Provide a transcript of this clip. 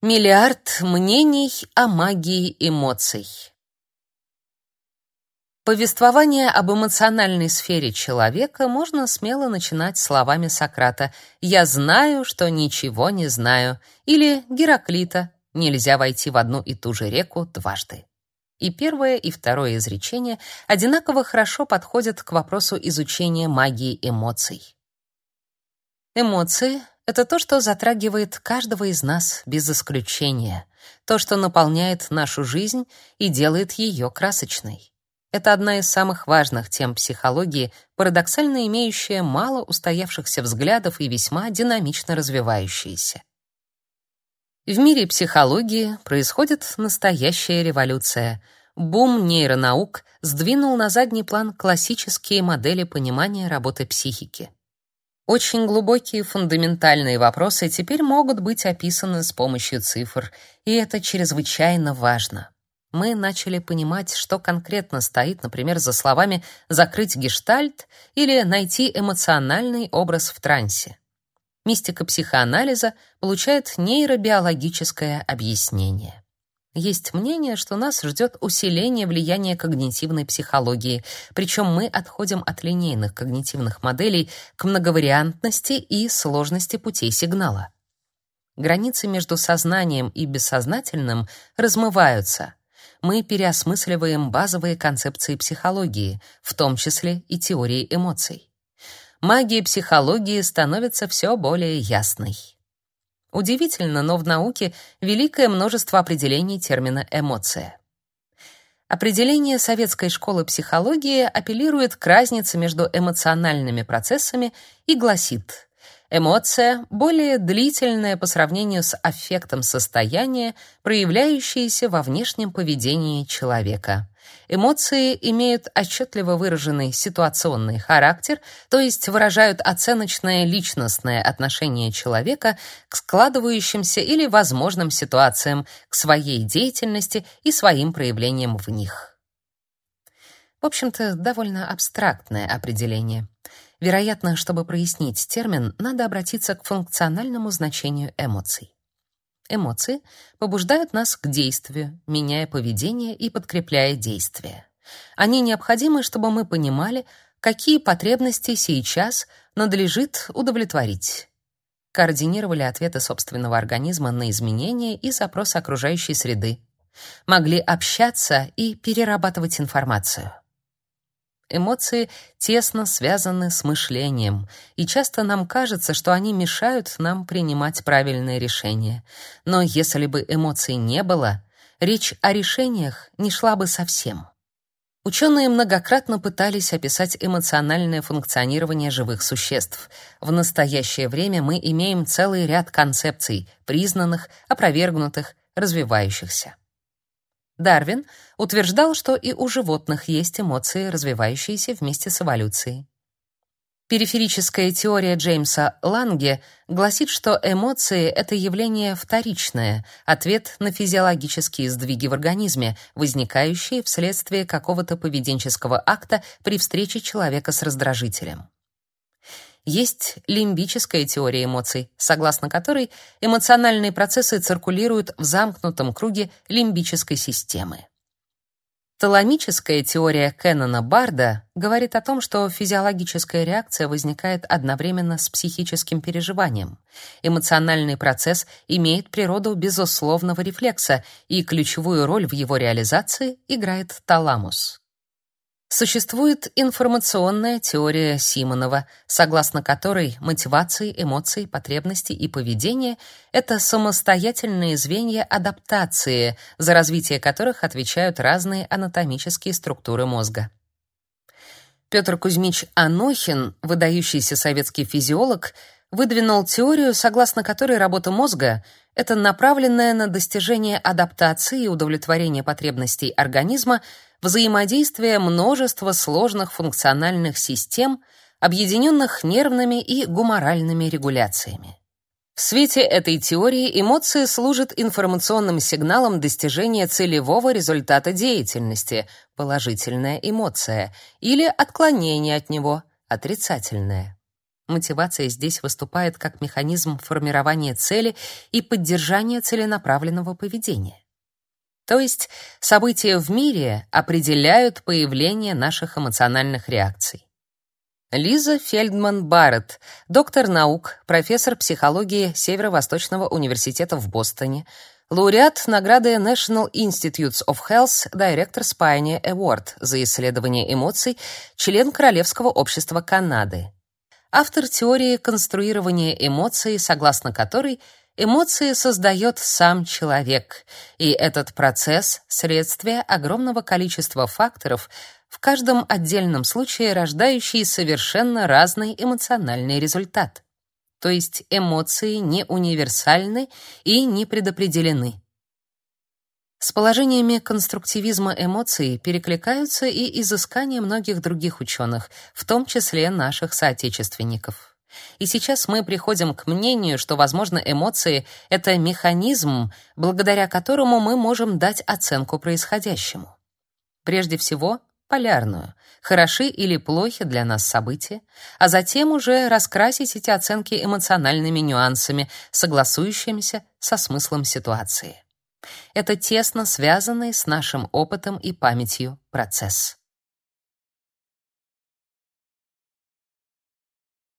Миллиард мнений о магии эмоций. Повествование об эмоциональной сфере человека можно смело начинать словами Сократа «Я знаю, что ничего не знаю» или Гераклита «Нельзя войти в одну и ту же реку дважды». И первое, и второе изречение одинаково хорошо подходят к вопросу изучения магии эмоций. Эмоции это то, что затрагивает каждого из нас без исключения, то, что наполняет нашу жизнь и делает ее красочной. Это одна из самых важных тем психологии, парадоксально имеющая мало устоявшихся взглядов и весьма динамично развивающаяся. В мире психологии происходит настоящая революция. Бум нейронаук сдвинул на задний план классические модели понимания работы психики. Очень глубокие фундаментальные вопросы теперь могут быть описаны с помощью цифр, и это чрезвычайно важно. Мы начали понимать, что конкретно стоит, например, за словами «закрыть гештальт» или «найти эмоциональный образ в трансе». Мистика психоанализа получает нейробиологическое объяснение. Есть мнение, что нас ждет усиление влияния когнитивной психологии, причем мы отходим от линейных когнитивных моделей к многовариантности и сложности путей сигнала. Границы между сознанием и бессознательным размываются. Мы переосмысливаем базовые концепции психологии, в том числе и теории эмоций. Магия психологии становится все более ясной. Удивительно, но в науке великое множество определений термина эмоция. Определение советской школы психологии апеллирует к разнице между эмоциональными процессами и гласит: Эмоция более длительная по сравнению с аффектом состояния, проявляющееся во внешнем поведении человека. Эмоции имеют отчетливо выраженный ситуационный характер, то есть выражают оценочное личностное отношение человека к складывающимся или возможным ситуациям, к своей деятельности и своим проявлениям в них. В общем-то, довольно абстрактное определение. Вероятно, чтобы прояснить термин, надо обратиться к функциональному значению эмоций. Эмоции побуждают нас к действию, меняя поведение и подкрепляя действия. Они необходимы, чтобы мы понимали, какие потребности сейчас надлежит удовлетворить. Координировали ответы собственного организма на изменения и запросы окружающей среды. Могли общаться и перерабатывать информацию. Эмоции тесно связаны с мышлением, и часто нам кажется, что они мешают нам принимать правильные решения. Но если бы эмоций не было, речь о решениях не шла бы совсем. Ученые многократно пытались описать эмоциональное функционирование живых существ. В настоящее время мы имеем целый ряд концепций, признанных, опровергнутых, развивающихся. Дарвин утверждал, что и у животных есть эмоции, развивающиеся вместе с эволюцией. Периферическая теория Джеймса Ланге гласит, что эмоции — это явление вторичное, ответ на физиологические сдвиги в организме, возникающие вследствие какого-то поведенческого акта при встрече человека с раздражителем. Есть лимбическая теория эмоций, согласно которой эмоциональные процессы циркулируют в замкнутом круге лимбической системы. Таламическая теория Кеннона Барда говорит о том, что физиологическая реакция возникает одновременно с психическим переживанием. Эмоциональный процесс имеет природу безусловного рефлекса, и ключевую роль в его реализации играет таламус. Существует информационная теория Симонова, согласно которой мотивации, эмоции, потребности и поведение — это самостоятельные звенья адаптации, за развитие которых отвечают разные анатомические структуры мозга. Петр Кузьмич Анохин, выдающийся советский физиолог, выдвинул теорию, согласно которой работа мозга — это направленная на достижение адаптации и удовлетворения потребностей организма — взаимодействие множества сложных функциональных систем, объединенных нервными и гуморальными регуляциями. В свете этой теории эмоции служат информационным сигналом достижения целевого результата деятельности, положительная эмоция, или отклонение от него, отрицательная. Мотивация здесь выступает как механизм формирования цели и поддержания целенаправленного поведения. То есть события в мире определяют появление наших эмоциональных реакций. Лиза Фельдман Барретт, доктор наук, профессор психологии Северо-Восточного университета в Бостоне, лауреат награды National Institutes of Health Directors Pioneer Award за исследование эмоций, член Королевского общества Канады. Автор теории конструирования эмоций, согласно которой Эмоции создает сам человек, и этот процесс — следствие огромного количества факторов, в каждом отдельном случае рождающий совершенно разный эмоциональный результат. То есть эмоции не универсальны и не предопределены. С положениями конструктивизма эмоций перекликаются и изыскания многих других ученых, в том числе наших соотечественников. И сейчас мы приходим к мнению, что, возможно, эмоции — это механизм, благодаря которому мы можем дать оценку происходящему. Прежде всего, полярную, хороши или плохи для нас события, а затем уже раскрасить эти оценки эмоциональными нюансами, согласующимися со смыслом ситуации. Это тесно связанный с нашим опытом и памятью процесс.